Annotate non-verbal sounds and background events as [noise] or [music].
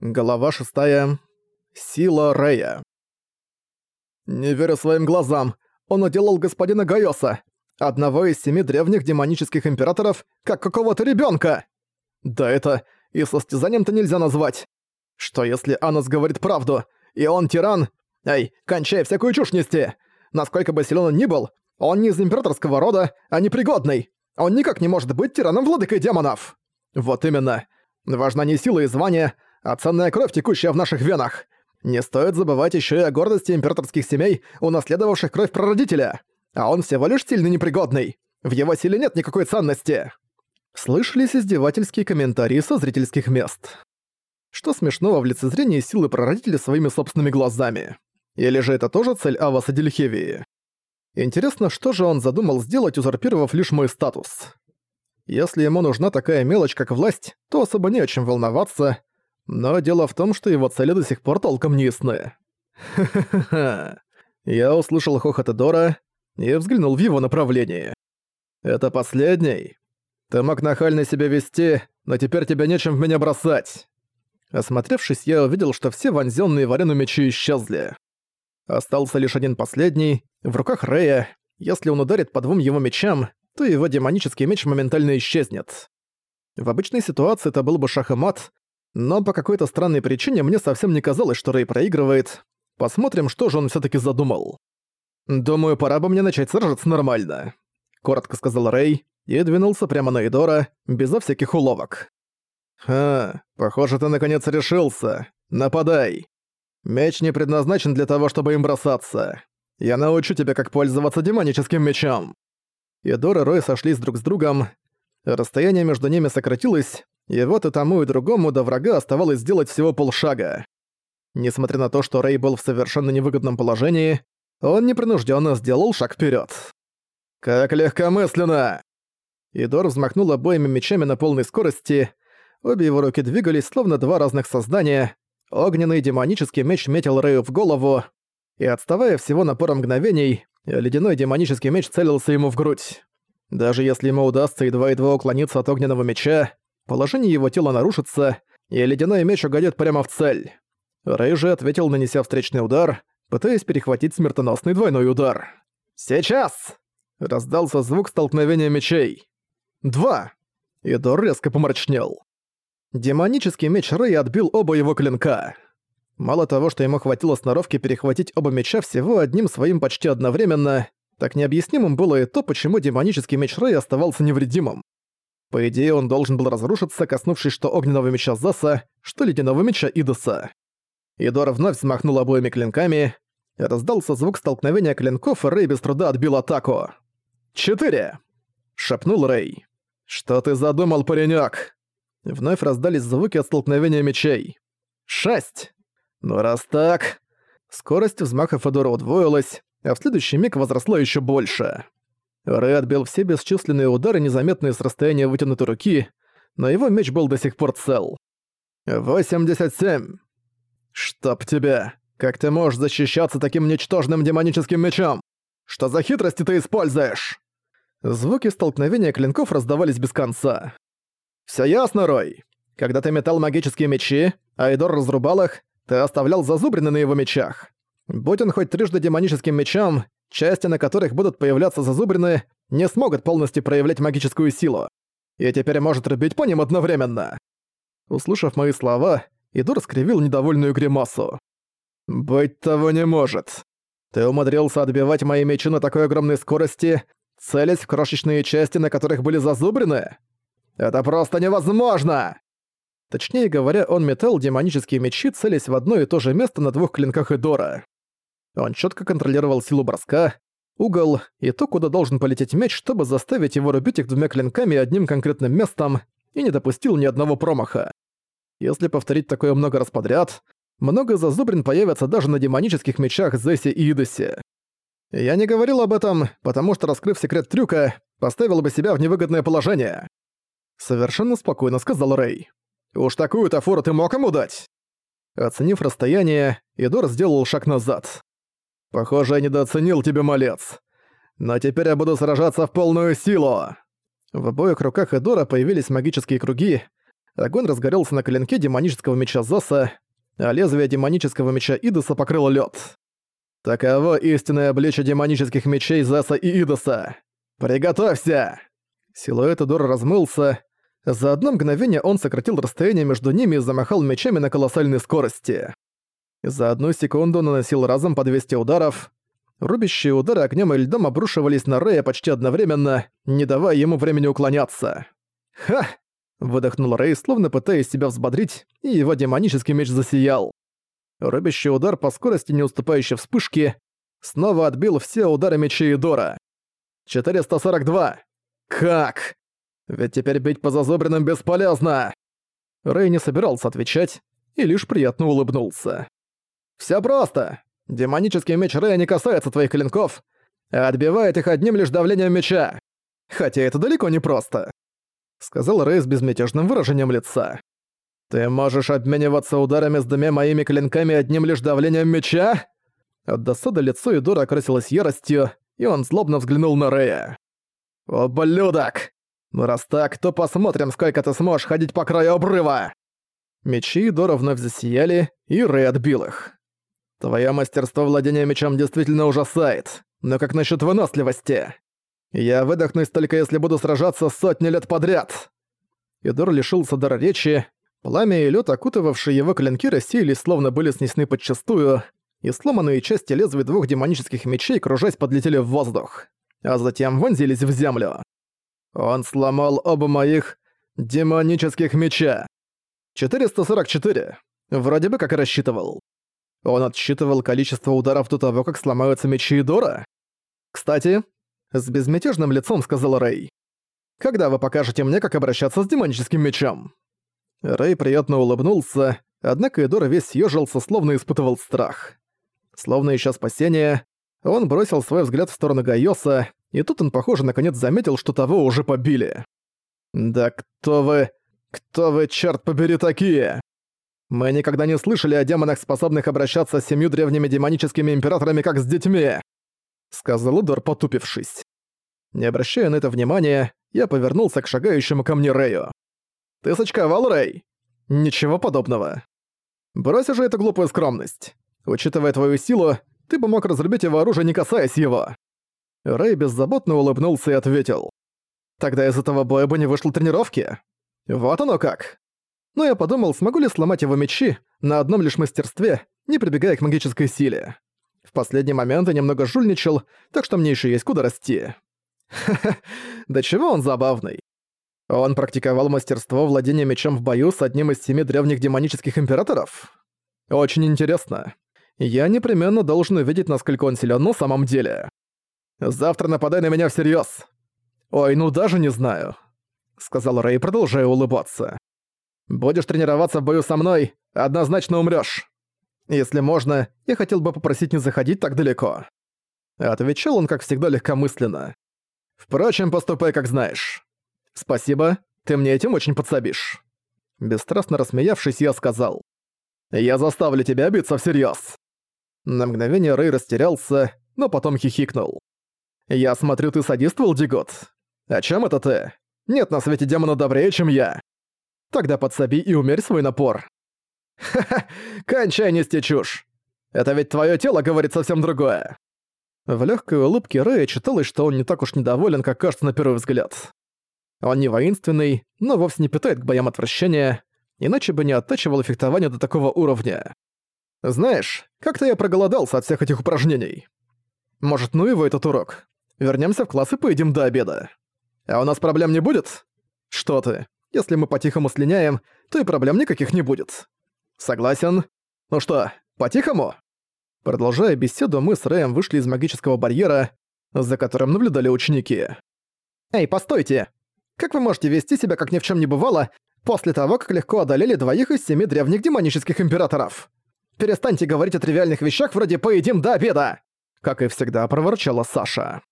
Голова шестая. Сила Рея. «Не верю своим глазам! Он уделал господина Гайоса, одного из семи древних демонических императоров, как какого-то ребенка. Да это и состязанием-то нельзя назвать. Что если Анос говорит правду, и он тиран? Эй, кончай всякую чушь нести! Насколько бы силен он ни был, он не из императорского рода, а непригодный. Он никак не может быть тираном-владыкой демонов. Вот именно. Важна не сила и звание, а ценная кровь, текущая в наших венах. Не стоит забывать еще и о гордости императорских семей, унаследовавших кровь прародителя. А он всего лишь сильно непригодный. В его силе нет никакой ценности. Слышались издевательские комментарии со зрительских мест. Что смешного в лицезрении силы прародителя своими собственными глазами? Или же это тоже цель Аваса Дельхевии? Интересно, что же он задумал сделать, узурпировав лишь мой статус? Если ему нужна такая мелочь, как власть, то особо не о чем волноваться, но дело в том, что его цели до сих пор толком не ясны. Ха-ха-ха. [laughs] Я услышал хохот Эдора и взглянул в его направлении. «Это последний? Ты мог нахально себя вести, но теперь тебя нечем в меня бросать». Осмотревшись, я увидел, что все вонзённые в арену мечи исчезли. Остался лишь один последний, в руках Рея. Если он ударит по двум его мечам, то его демонический меч моментально исчезнет. В обычной ситуации это был бы шах и мат, но по какой-то странной причине мне совсем не казалось, что Рэй проигрывает. Посмотрим, что же он всё-таки задумал. «Думаю, пора бы мне начать сражаться нормально», — коротко сказал Рэй и двинулся прямо на Эдора, безо всяких уловок. «Ха, похоже, ты наконец решился. Нападай. Меч не предназначен для того, чтобы им бросаться. Я научу тебя, как пользоваться демоническим мечом». Эдор и Рой сошлись друг с другом. Расстояние между ними сократилось, и вот и тому, и другому до врага оставалось сделать всего полшага. Несмотря на то, что Рэй был в совершенно невыгодном положении, он непринужденно сделал шаг вперед. «Как легкомысленно!» Идор взмахнул обоими мечами на полной скорости. Обе его руки двигались, словно два разных создания. Огненный демонический меч метил Рэю в голову, и отставая всего на пару мгновений, ледяной демонический меч целился ему в грудь. Даже если ему удастся едва-едва уклониться от огненного меча, Положение его тела нарушится, и ледяной меч угодит прямо в цель. Рэй же ответил, нанеся встречный удар, пытаясь перехватить смертоносный двойной удар. «Сейчас!» — раздался звук столкновения мечей. «Два!» — Идор резко помрачнел. Демонический меч Рэя отбил оба его клинка. Мало того, что ему хватило сноровки перехватить оба меча всего одним своим почти одновременно, так необъяснимым было и то, почему демонический меч Рэя оставался невредимым. По идее, он должен был разрушиться, коснувшись что огненного меча Заса, что ледяного меча Идоса. Идор вновь взмахнул обоими клинками, раздался звук столкновения клинков, и Рэй без труда отбил атаку. «Четыре!» — шепнул Рэй. «Что ты задумал, паренёк?» Вновь раздались звуки от столкновения мечей. «Шесть!» «Ну раз так...» Скорость взмаха Федора удвоилась, а в следующий миг возросла еще больше. Рэй отбил все бесчисленные удары, незаметные с расстояния вытянутой руки, но его меч был до сих пор цел. «87! Чтоб тебя! Как ты можешь защищаться таким ничтожным демоническим мечом? Что за хитрости ты используешь?» Звуки столкновения клинков раздавались без конца. «Всё ясно, Рой. Когда ты метал магические мечи, а разрубал их, ты оставлял зазубрины на его мечах. Будь он хоть трижды демоническим мечом, части на которых будут появляться зазубрины, не смогут полностью проявлять магическую силу. И теперь может рубить по ним одновременно. Услышав мои слова, Идур скривил недовольную гримасу. «Быть того не может. Ты умудрился отбивать мои мечи на такой огромной скорости, целясь в крошечные части, на которых были зазубрины? Это просто невозможно!» Точнее говоря, он метал демонические мечи, целясь в одно и то же место на двух клинках Идора. Он четко контролировал силу броска, угол и то, куда должен полететь меч, чтобы заставить его рубить их двумя клинками одним конкретным местом, и не допустил ни одного промаха. Если повторить такое много раз подряд, много зазубрин появятся даже на демонических мечах Зесси и Идосе. Я не говорил об этом, потому что, раскрыв секрет трюка, поставил бы себя в невыгодное положение. Совершенно спокойно сказал Рэй. «Уж такую-то фору ты мог ему дать?» Оценив расстояние, Идор сделал шаг назад. Похоже, я недооценил тебя, малец. Но теперь я буду сражаться в полную силу. В обоих руках Эдора появились магические круги. Огонь разгорелся на коленке демонического меча Зоса, а лезвие демонического меча Идоса покрыло лед. Таково истинное обличие демонических мечей Заса и Идоса. «Приготовься!» Силуэт Эдора размылся. За одно мгновение он сократил расстояние между ними и замахал мечами на колоссальной скорости. За одну секунду наносил разом по 200 ударов. Рубящие удары огнем и льдом обрушивались на Рэя почти одновременно, не давая ему времени уклоняться. «Ха!» — выдохнул Рэй, словно пытаясь себя взбодрить, и его демонический меч засиял. Рубящий удар по скорости, не уступающей вспышке, снова отбил все удары мечей Дора. 442. Как? Ведь теперь бить по зазубренным бесполезно. Рэй не собирался отвечать и лишь приятно улыбнулся. Всё просто. Демонический меч Рэя не касается твоих клинков, а отбивает их одним лишь давлением меча. Хотя это далеко не просто. Сказал Рэй с безмятежным выражением лица. «Ты можешь обмениваться ударами с двумя моими клинками одним лишь давлением меча?» От досады лицо Идора окрасилось яростью, и он злобно взглянул на Рэя. «Ублюдок! Ну раз так, то посмотрим, сколько ты сможешь ходить по краю обрыва!» Мечи Идора вновь засияли, и Рэй отбил их. «Твоё мастерство владения мечом действительно ужасает, но как насчет выносливости? Я выдохнусь только если буду сражаться сотни лет подряд!» Идор лишился дара речи, Пламя и лед, окутывавшие его клинки, рассеялись, словно были снесены подчастую, и сломанные части лезвий двух демонических мечей, кружась, подлетели в воздух, а затем вонзились в землю. Он сломал оба моих демонических меча. 444. Вроде бы как и рассчитывал. Он отсчитывал количество ударов до того, как сломаются мечи Идора. Кстати, с безмятежным лицом сказал Рэй. «Когда вы покажете мне, как обращаться с демоническим мечом?» Рэй приятно улыбнулся, однако Эдор весь съежился, словно испытывал страх. Словно ища спасения, он бросил свой взгляд в сторону Гайоса, и тут он, похоже, наконец заметил, что того уже побили. «Да кто вы... кто вы, черт побери, такие?» «Мы никогда не слышали о демонах, способных обращаться с семью древними демоническими императорами, как с детьми!» Сказал Эдор, потупившись. Не обращая на это внимания, я повернулся к шагающему ко мне Рэю. Ты сочковал, Рэй? Ничего подобного. Брось уже эту глупую скромность. Учитывая твою силу, ты бы мог разрубить его оружие, не касаясь его. Рэй беззаботно улыбнулся и ответил. Тогда из этого боя бы не вышло тренировки. Вот оно как. Но я подумал, смогу ли сломать его мечи на одном лишь мастерстве, не прибегая к магической силе. В последний момент я немного жульничал, так что мне еще есть куда расти. Ха-ха, да чего он забавный. Он практиковал мастерство владения мечом в бою с одним из семи древних демонических императоров? Очень интересно. Я непременно должен увидеть, насколько он силен на самом деле. Завтра нападай на меня всерьез. Ой, ну даже не знаю, сказал Рэй, продолжая улыбаться. Будешь тренироваться в бою со мной, однозначно умрёшь. Если можно, я хотел бы попросить не заходить так далеко. Отвечал он, как всегда, легкомысленно. Впрочем, поступай, как знаешь. «Спасибо, ты мне этим очень подсобишь». Бесстрастно рассмеявшись, я сказал. «Я заставлю тебя биться всерьёз». На мгновение Рэй растерялся, но потом хихикнул. «Я смотрю, ты садист, Валдигот. О чем это ты? Нет на свете демона добрее, чем я. Тогда подсоби и умерь свой напор». «Ха-ха, кончай нести чушь. Это ведь твое тело говорит совсем другое». В легкой улыбке Рэя читалось, что он не так уж недоволен, как кажется на первый взгляд. Он не воинственный, но вовсе не питает к боям отвращения, иначе бы не оттачивал фехтование до такого уровня. Знаешь, как-то я проголодался от всех этих упражнений. Может, ну его этот урок. Вернемся в класс и поедим до обеда. А у нас проблем не будет? Что ты? Если мы по-тихому слиняем, то и проблем никаких не будет. Согласен. Ну что, по-тихому? Продолжая беседу, мы с Рэем вышли из магического барьера, за которым наблюдали ученики. «Эй, постойте! Как вы можете вести себя, как ни в чем не бывало, после того, как легко одолели двоих из семи древних демонических императоров? Перестаньте говорить о тривиальных вещах вроде «поедим до обеда!» Как и всегда проворчала Саша.